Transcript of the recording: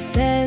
said